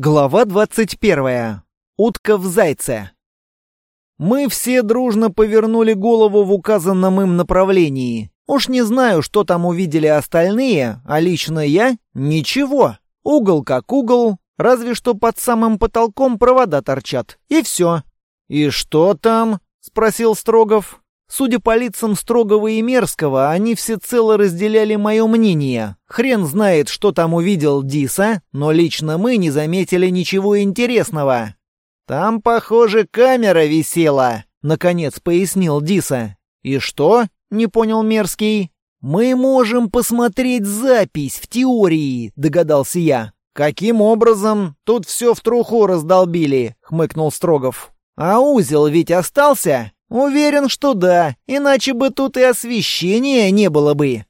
Глава 21. Утка в зайце. Мы все дружно повернули голову в указанном им направлении. Уж не знаю, что там увидели остальные, а лично я — ничего. Угол как угол, разве что под самым потолком провода торчат. И все. «И что там?» — спросил Строгов. Судя по лицам Строгова и Мерзкого, они всецело разделяли мое мнение. Хрен знает, что там увидел Диса, но лично мы не заметили ничего интересного. «Там, похоже, камера висела», — наконец пояснил Диса. «И что?» — не понял Мерзкий. «Мы можем посмотреть запись в теории», — догадался я. «Каким образом? Тут все в труху раздолбили», — хмыкнул Строгов. «А узел ведь остался?» «Уверен, что да, иначе бы тут и освещения не было бы».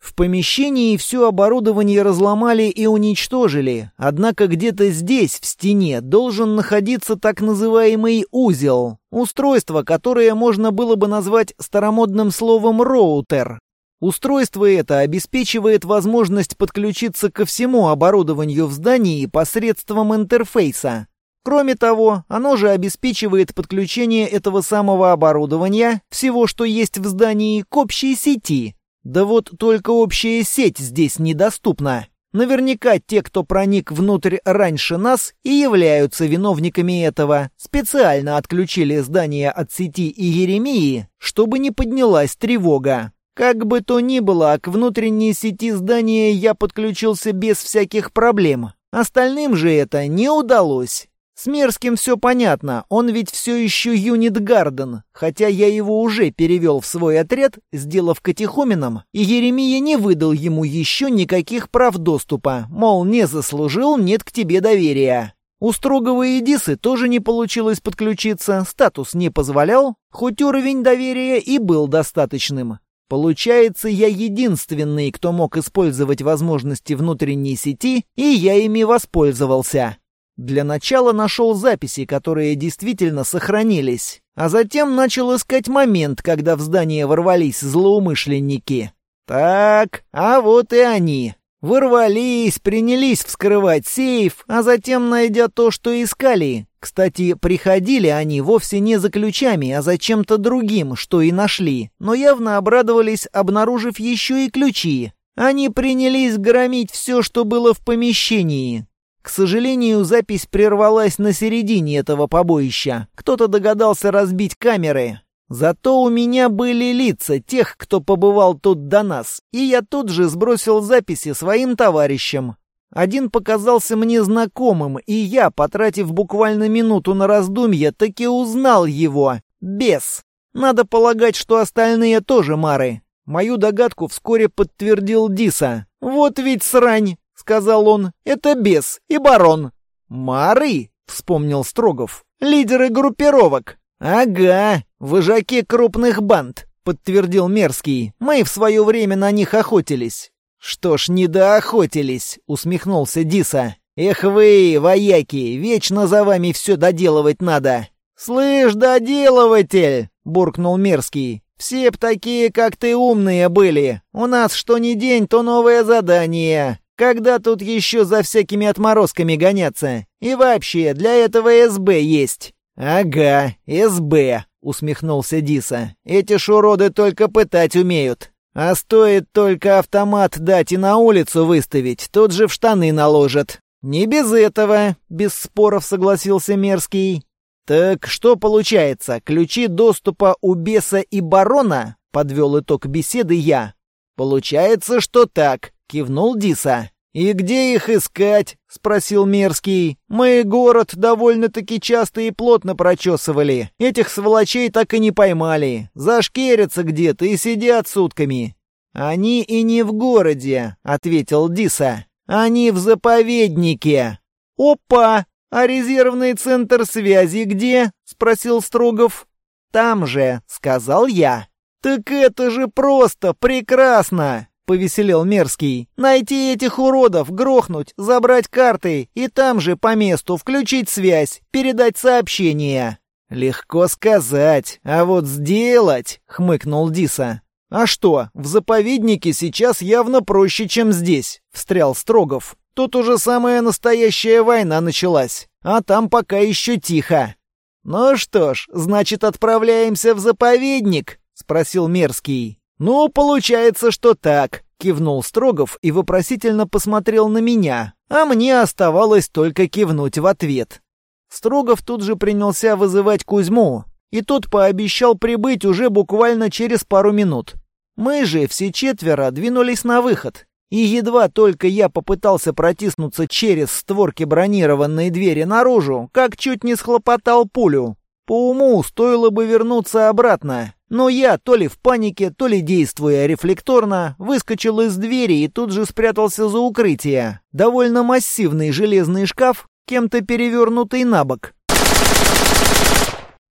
В помещении все оборудование разломали и уничтожили, однако где-то здесь, в стене, должен находиться так называемый узел, устройство, которое можно было бы назвать старомодным словом «роутер». Устройство это обеспечивает возможность подключиться ко всему оборудованию в здании посредством интерфейса. Кроме того, оно же обеспечивает подключение этого самого оборудования, всего, что есть в здании, к общей сети. Да вот только общая сеть здесь недоступна. Наверняка те, кто проник внутрь раньше нас, и являются виновниками этого, специально отключили здание от сети и Еремии, чтобы не поднялась тревога. Как бы то ни было, к внутренней сети здания я подключился без всяких проблем. Остальным же это не удалось. С Мерзким все понятно, он ведь все еще юнит Гарден, хотя я его уже перевел в свой отряд, сделав катехоменом, и Еремия не выдал ему еще никаких прав доступа, мол, не заслужил, нет к тебе доверия. У Строгова и Дисы тоже не получилось подключиться, статус не позволял, хоть уровень доверия и был достаточным. Получается, я единственный, кто мог использовать возможности внутренней сети, и я ими воспользовался. Для начала нашел записи, которые действительно сохранились, а затем начал искать момент, когда в здание ворвались злоумышленники. Так, а вот и они. Ворвались, принялись вскрывать сейф, а затем, найдя то, что искали. Кстати, приходили они вовсе не за ключами, а за чем-то другим, что и нашли, но явно обрадовались, обнаружив еще и ключи. Они принялись громить все, что было в помещении. К сожалению, запись прервалась на середине этого побоища. Кто-то догадался разбить камеры. Зато у меня были лица тех, кто побывал тут до нас, и я тут же сбросил записи своим товарищам. Один показался мне знакомым, и я, потратив буквально минуту на раздумье, таки узнал его. Бес. Надо полагать, что остальные тоже мары. Мою догадку вскоре подтвердил Диса. «Вот ведь срань! Сказал он. «Это бес и барон». «Мары?» — вспомнил Строгов. «Лидеры группировок». «Ага, выжаки крупных банд», — подтвердил Мерзкий. «Мы в свое время на них охотились». «Что ж, не доохотились», — усмехнулся Диса. «Эх вы, вояки, вечно за вами все доделывать надо». «Слышь, доделыватель!» — буркнул Мерзкий. «Все б такие, как ты, умные были. У нас что ни день, то новое задание. Когда тут еще за всякими отморозками гоняться? И вообще, для этого СБ есть». «Ага, СБ», — усмехнулся Диса. «Эти шуроды только пытать умеют. А стоит только автомат дать и на улицу выставить, тут же в штаны наложат». «Не без этого», — без споров согласился Мерзкий. «Так что получается, ключи доступа у беса и барона?» — подвел итог беседы я. «Получается, что так кивнул Диса. «И где их искать?» — спросил Мерзкий. «Мы город довольно-таки часто и плотно прочесывали. Этих сволочей так и не поймали. Зашкерятся где-то и сидят сутками». «Они и не в городе», — ответил Диса. «Они в заповеднике». «Опа! А резервный центр связи где?» — спросил Строгов. «Там же», — сказал я. «Так это же просто прекрасно!» Повеселел Мерзкий. «Найти этих уродов, грохнуть, забрать карты и там же по месту включить связь, передать сообщение». «Легко сказать, а вот сделать», — хмыкнул Диса. «А что, в заповеднике сейчас явно проще, чем здесь», — встрял Строгов. Тут уже самая настоящая война началась, а там пока еще тихо». «Ну что ж, значит, отправляемся в заповедник?» — спросил Мерзкий. «Ну, получается, что так», — кивнул Строгов и вопросительно посмотрел на меня, а мне оставалось только кивнуть в ответ. Строгов тут же принялся вызывать Кузьму, и тот пообещал прибыть уже буквально через пару минут. Мы же все четверо двинулись на выход. И едва только я попытался протиснуться через створки бронированной двери наружу, как чуть не схлопотал пулю. По уму стоило бы вернуться обратно, но я, то ли в панике, то ли действуя рефлекторно, выскочил из двери и тут же спрятался за укрытие. Довольно массивный железный шкаф, кем-то перевернутый на бок.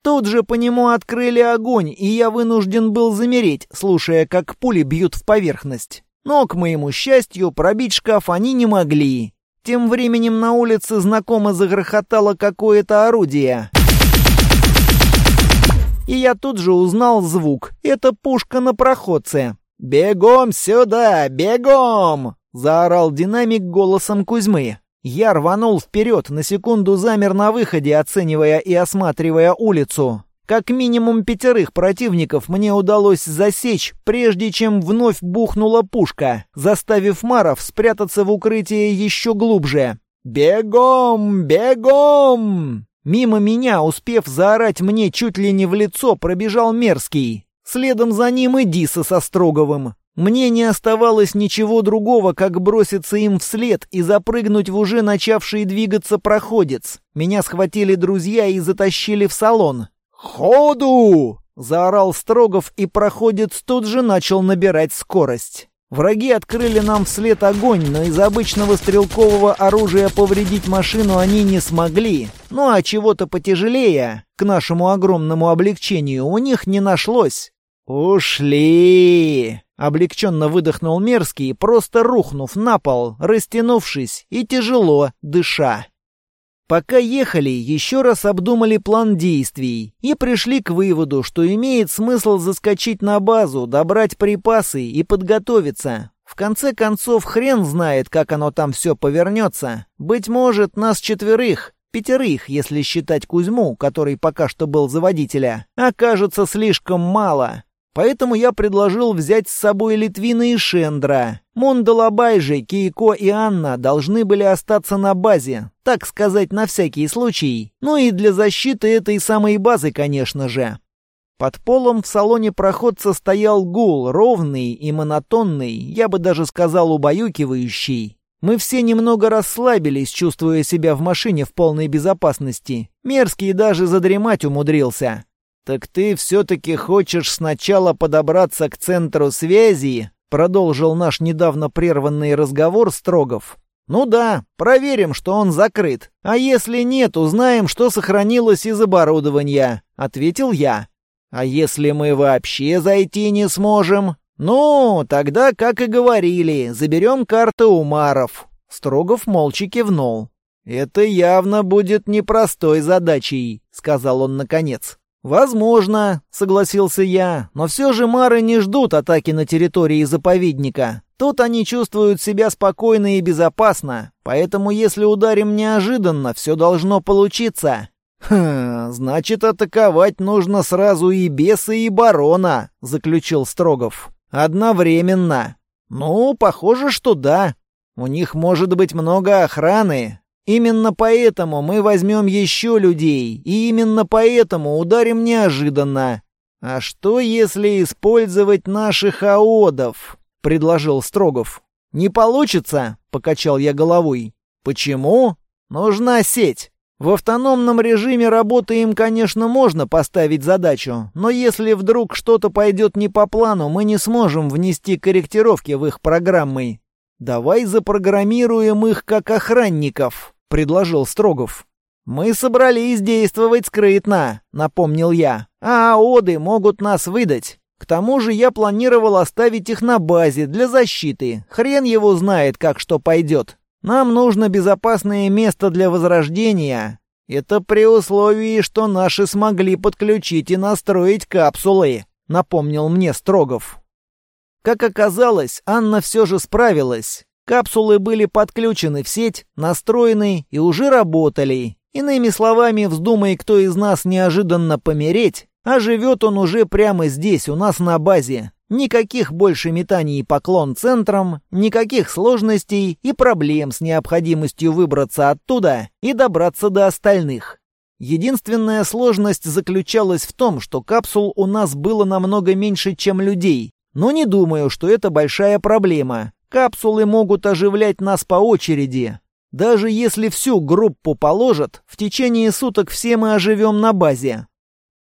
Тут же по нему открыли огонь, и я вынужден был замереть, слушая, как пули бьют в поверхность. Но, к моему счастью, пробить шкаф они не могли. Тем временем на улице знакомо загрохотало какое-то орудие. И я тут же узнал звук. Это пушка на проходце. «Бегом сюда! Бегом!» — заорал динамик голосом Кузьмы. Я рванул вперед, на секунду замер на выходе, оценивая и осматривая улицу. Как минимум пятерых противников мне удалось засечь, прежде чем вновь бухнула пушка, заставив Маров спрятаться в укрытие еще глубже. «Бегом! Бегом!» Мимо меня, успев заорать мне чуть ли не в лицо, пробежал Мерзкий. Следом за ним и Диса со Строговым. Мне не оставалось ничего другого, как броситься им вслед и запрыгнуть в уже начавший двигаться проходец. Меня схватили друзья и затащили в салон. «Ходу!» — заорал Строгов, и проходец тут же начал набирать скорость. Враги открыли нам вслед огонь, но из обычного стрелкового оружия повредить машину они не смогли. Ну а чего-то потяжелее, к нашему огромному облегчению, у них не нашлось. «Ушли!» Облегченно выдохнул Мерзкий, просто рухнув на пол, растянувшись и тяжело дыша. Пока ехали, еще раз обдумали план действий и пришли к выводу, что имеет смысл заскочить на базу, добрать припасы и подготовиться. В конце концов, хрен знает, как оно там все повернется. Быть может, нас четверых, пятерых, если считать Кузьму, который пока что был за водителя, окажется слишком мало. Поэтому я предложил взять с собой Литвина и Шендра. Мондалабай же, Кейко и Анна должны были остаться на базе, так сказать, на всякий случай. Ну и для защиты этой самой базы, конечно же. Под полом в салоне проходца стоял гул, ровный и монотонный, я бы даже сказал убаюкивающий. Мы все немного расслабились, чувствуя себя в машине в полной безопасности. Мерзкий даже задремать умудрился. «Так ты все-таки хочешь сначала подобраться к центру связи?» — продолжил наш недавно прерванный разговор Строгов. «Ну да, проверим, что он закрыт. А если нет, узнаем, что сохранилось из оборудования», — ответил я. «А если мы вообще зайти не сможем?» «Ну, тогда, как и говорили, заберем карты у Маров». Строгов молча кивнул. «Это явно будет непростой задачей», — сказал он наконец. «Возможно», — согласился я, «но все же мары не ждут атаки на территории заповедника. Тут они чувствуют себя спокойно и безопасно, поэтому если ударим неожиданно, все должно получиться». «Хм, значит, атаковать нужно сразу и беса, и барона», — заключил Строгов. «Одновременно». «Ну, похоже, что да. У них может быть много охраны, Именно поэтому мы возьмем еще людей, и именно поэтому ударим неожиданно. А что, если использовать наших аодов? предложил Строгов. Не получится, покачал я головой. Почему? Нужна сеть. В автономном режиме работы им, конечно, можно поставить задачу, но если вдруг что-то пойдет не по плану, мы не сможем внести корректировки в их программы. Давай запрограммируем их как охранников. — предложил Строгов. «Мы собрались действовать скрытно», — напомнил я. «А оды могут нас выдать. К тому же я планировал оставить их на базе для защиты. Хрен его знает, как что пойдет. Нам нужно безопасное место для возрождения. Это при условии, что наши смогли подключить и настроить капсулы», — напомнил мне Строгов. Как оказалось, Анна все же справилась. Капсулы были подключены в сеть, настроены и уже работали. Иными словами, вздумай кто из нас неожиданно помереть, а живет он уже прямо здесь, у нас на базе. Никаких больше метаний поклон центрам, никаких сложностей и проблем с необходимостью выбраться оттуда и добраться до остальных. Единственная сложность заключалась в том, что капсул у нас было намного меньше, чем людей. Но не думаю, что это большая проблема. Капсулы могут оживлять нас по очереди. Даже если всю группу положат, в течение суток все мы оживем на базе.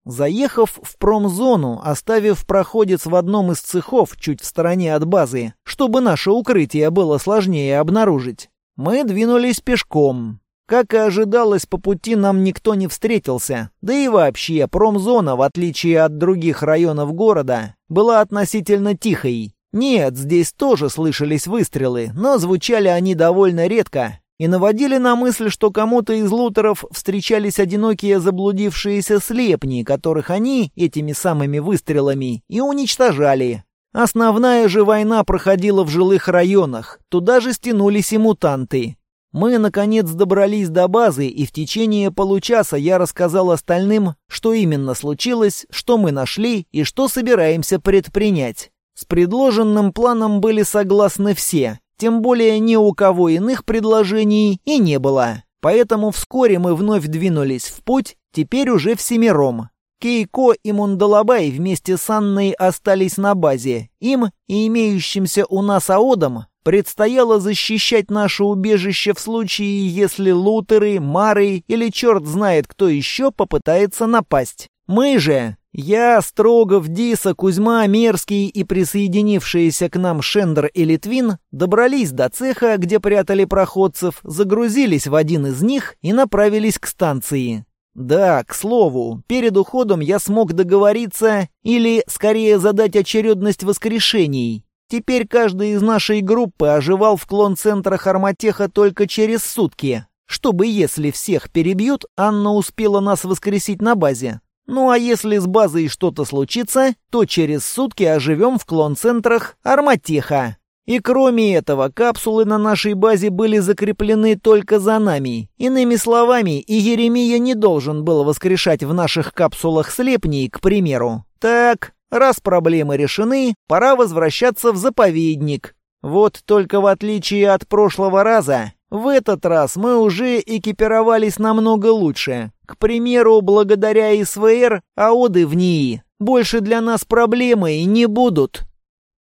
Заехав в промзону, оставив проходец в одном из цехов чуть в стороне от базы, чтобы наше укрытие было сложнее обнаружить, мы двинулись пешком. Как и ожидалось, по пути нам никто не встретился. Да и вообще, промзона, в отличие от других районов города, была относительно тихой. Нет, здесь тоже слышались выстрелы, но звучали они довольно редко и наводили на мысль, что кому-то из лутеров встречались одинокие заблудившиеся слепни, которых они этими самыми выстрелами и уничтожали. Основная же война проходила в жилых районах, туда же стянулись и мутанты. Мы, наконец, добрались до базы, и в течение получаса я рассказал остальным, что именно случилось, что мы нашли и что собираемся предпринять. С предложенным планом были согласны все, тем более ни у кого иных предложений и не было. Поэтому вскоре мы вновь двинулись в путь, теперь уже всемиром. Кейко и Мундалабай вместе с Анной остались на базе. Им и имеющимся у нас аодом предстояло защищать наше убежище в случае, если лутеры, мары или черт знает кто еще попытается напасть. Мы же я, Строгов, Диса, Кузьма, Мерзкий и присоединившиеся к нам Шендер и Литвин добрались до цеха, где прятали проходцев, загрузились в один из них и направились к станции. Да, к слову, перед уходом я смог договориться или, скорее, задать очередность воскрешений. Теперь каждый из нашей группы оживал в клон-центрах Арматеха только через сутки, чтобы, если всех перебьют, Анна успела нас воскресить на базе. Ну а если с базой что-то случится, то через сутки оживем в клон-центрах Арматеха. И кроме этого, капсулы на нашей базе были закреплены только за нами. Иными словами, и Еремия не должен был воскрешать в наших капсулах слепней, к примеру. Так, раз проблемы решены, пора возвращаться в заповедник. Вот только в отличие от прошлого раза, в этот раз мы уже экипировались намного лучше. К примеру, благодаря СВР, аоды в НИИ больше для нас проблемы и не будут.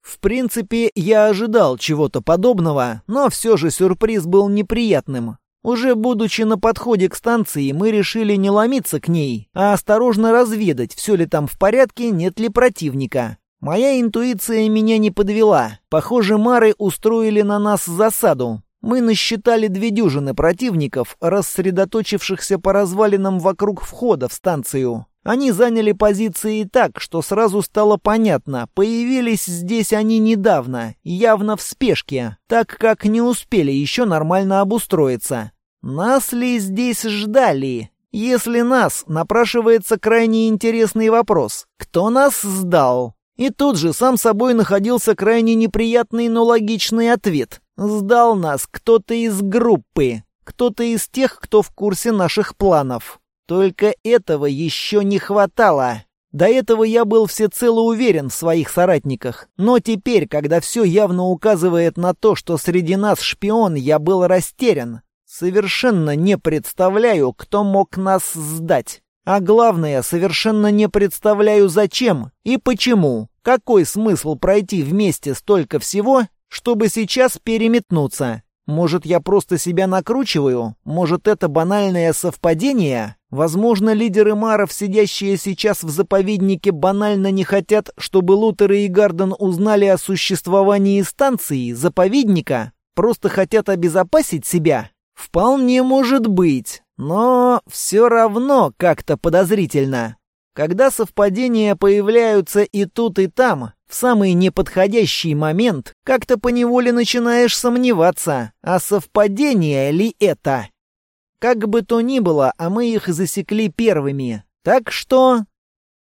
В принципе, я ожидал чего-то подобного, но все же сюрприз был неприятным. Уже будучи на подходе к станции, мы решили не ломиться к ней, а осторожно разведать, все ли там в порядке, нет ли противника. Моя интуиция меня не подвела. Похоже, мары устроили на нас засаду. Мы насчитали две дюжины противников, рассредоточившихся по развалинам вокруг входа в станцию. Они заняли позиции так, что сразу стало понятно, появились здесь они недавно, явно в спешке, так как не успели еще нормально обустроиться. Нас ли здесь ждали? Если нас, напрашивается крайне интересный вопрос. Кто нас сдал? И тут же сам собой находился крайне неприятный, но логичный ответ. Сдал нас кто-то из группы, кто-то из тех, кто в курсе наших планов. Только этого еще не хватало. До этого я был всецело уверен в своих соратниках. Но теперь, когда все явно указывает на то, что среди нас шпион, я был растерян. Совершенно не представляю, кто мог нас сдать. А главное, совершенно не представляю, зачем и почему. Какой смысл пройти вместе столько всего, чтобы сейчас переметнуться. Может, я просто себя накручиваю? Может, это банальное совпадение? Возможно, лидеры Маров, сидящие сейчас в заповеднике, банально не хотят, чтобы Лутеры и Гарден узнали о существовании станции, заповедника? Просто хотят обезопасить себя? Вполне может быть, но все равно как-то подозрительно. Когда совпадения появляются и тут, и там, в самый неподходящий момент, как-то поневоле начинаешь сомневаться, а совпадение ли это? Как бы то ни было, а мы их засекли первыми. Так что...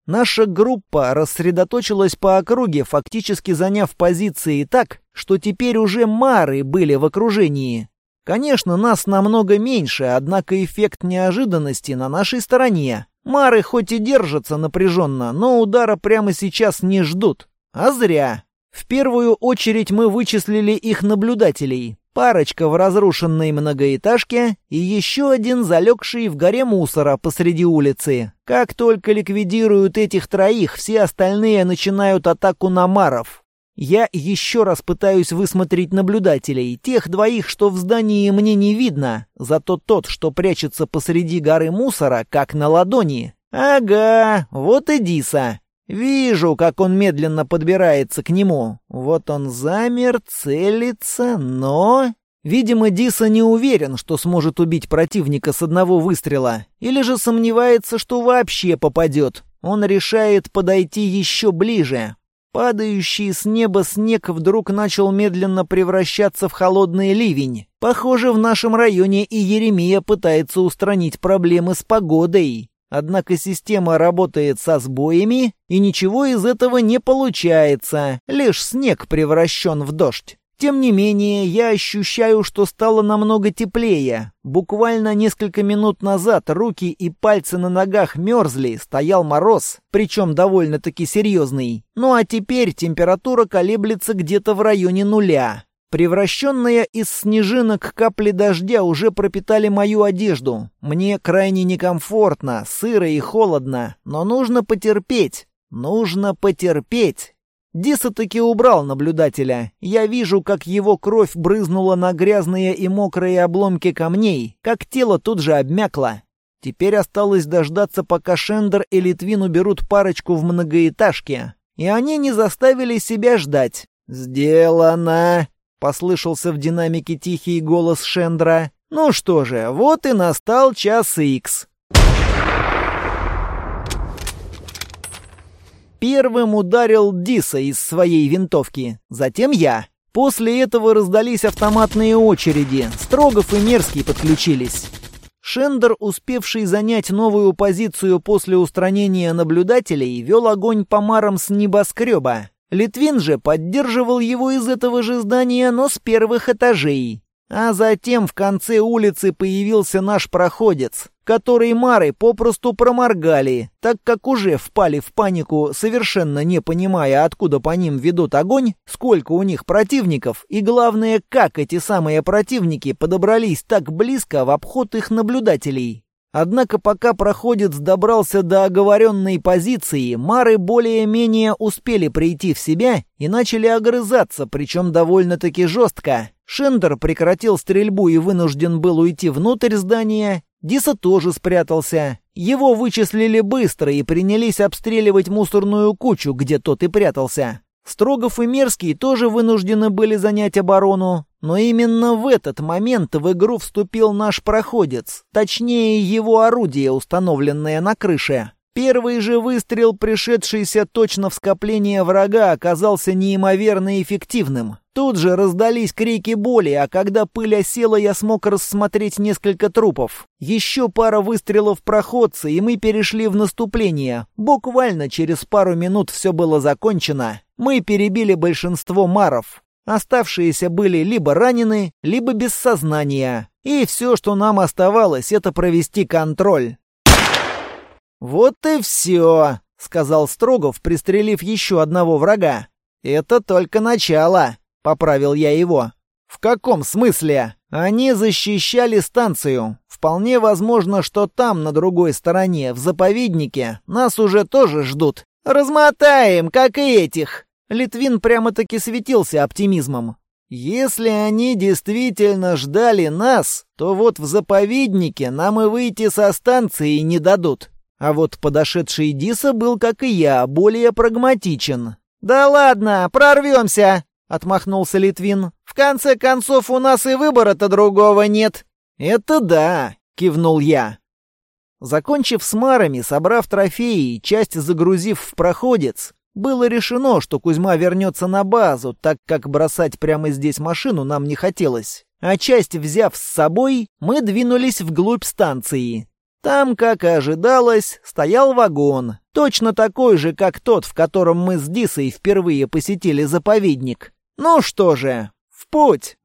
Наша группа рассредоточилась по округе, фактически заняв позиции так, что теперь уже мары были в окружении. Конечно, нас намного меньше, однако эффект неожиданности на нашей стороне. Мары хоть и держатся напряженно, но удара прямо сейчас не ждут. А зря. В первую очередь мы вычислили их наблюдателей. Парочка в разрушенной многоэтажке и еще один залегший в горе мусора посреди улицы. Как только ликвидируют этих троих, все остальные начинают атаку на маров. Я еще раз пытаюсь высмотреть наблюдателей, тех двоих, что в здании мне не видно, зато тот, что прячется посреди горы мусора, как на ладони. Ага, вот и Диса. Вижу, как он медленно подбирается к нему. Вот он замер, целится, но... Видимо, Диса не уверен, что сможет убить противника с одного выстрела. Или же сомневается, что вообще попадет. Он решает подойти еще ближе. Падающий с неба снег вдруг начал медленно превращаться в холодный ливень. Похоже, в нашем районе и Еремия пытается устранить проблемы с погодой. Однако система работает со сбоями, и ничего из этого не получается, лишь снег превращен в дождь. Тем не менее, я ощущаю, что стало намного теплее. Буквально несколько минут назад руки и пальцы на ногах мерзли, стоял мороз, причем довольно-таки серьезный. Ну а теперь температура колеблется где-то в районе нуля. Превращенные из снежинок капли дождя уже пропитали мою одежду. Мне крайне некомфортно, сыро и холодно, но нужно потерпеть. Нужно потерпеть. Диса таки убрал наблюдателя. Я вижу, как его кровь брызнула на грязные и мокрые обломки камней, как тело тут же обмякло. Теперь осталось дождаться, пока Шендер и Литвин уберут парочку в многоэтажке. И они не заставили себя ждать. «Сделано!» Послышался в динамике тихий голос Шендра. «Ну что же, вот и настал час икс». Первым ударил Диса из своей винтовки, затем я. После этого раздались автоматные очереди, Строгов и Мерзкий подключились. Шендер, успевший занять новую позицию после устранения наблюдателей, вел огонь по марам с небоскреба. Литвин же поддерживал его из этого же здания, но с первых этажей. А затем в конце улицы появился наш проходец, который Мары попросту проморгали, так как уже впали в панику, совершенно не понимая, откуда по ним ведут огонь, сколько у них противников, и главное, как эти самые противники подобрались так близко в обход их наблюдателей. Однако пока проходец добрался до оговоренной позиции, мары более-менее успели прийти в себя и начали огрызаться, причем довольно-таки жестко. Шендер прекратил стрельбу и вынужден был уйти внутрь здания. Диса тоже спрятался. Его вычислили быстро и принялись обстреливать мусорную кучу, где тот и прятался. Строгов и Мерзкий тоже вынуждены были занять оборону, но именно в этот момент в игру вступил наш проходец, точнее его орудие, установленное на крыше. Первый же выстрел, пришедшийся точно в скопление врага, оказался неимоверно эффективным. Тут же раздались крики боли, а когда пыль осела, я смог рассмотреть несколько трупов. Еще пара выстрелов проходца, и мы перешли в наступление. Буквально через пару минут все было закончено. Мы перебили большинство маров. Оставшиеся были либо ранены, либо без сознания. И все, что нам оставалось, это провести контроль. «Вот и все», — сказал Строгов, пристрелив еще одного врага. «Это только начало», — поправил я его. «В каком смысле?» «Они защищали станцию. Вполне возможно, что там, на другой стороне, в заповеднике, нас уже тоже ждут. Размотаем, как и этих!» Литвин прямо-таки светился оптимизмом. «Если они действительно ждали нас, то вот в заповеднике нам и выйти со станции не дадут. А вот подошедший Диса был, как и я, более прагматичен. «Да ладно, прорвемся!» — отмахнулся Литвин. «В конце концов, у нас и выбора-то другого нет». «Это да!» — кивнул я. Закончив с марами, собрав трофеи и часть загрузив в проходец, было решено, что Кузьма вернется на базу, так как бросать прямо здесь машину нам не хотелось. А часть взяв с собой, мы двинулись вглубь станции. Там, как и ожидалось, стоял вагон, точно такой же, как тот, в котором мы с Дисой впервые посетили заповедник. Ну что же, в путь!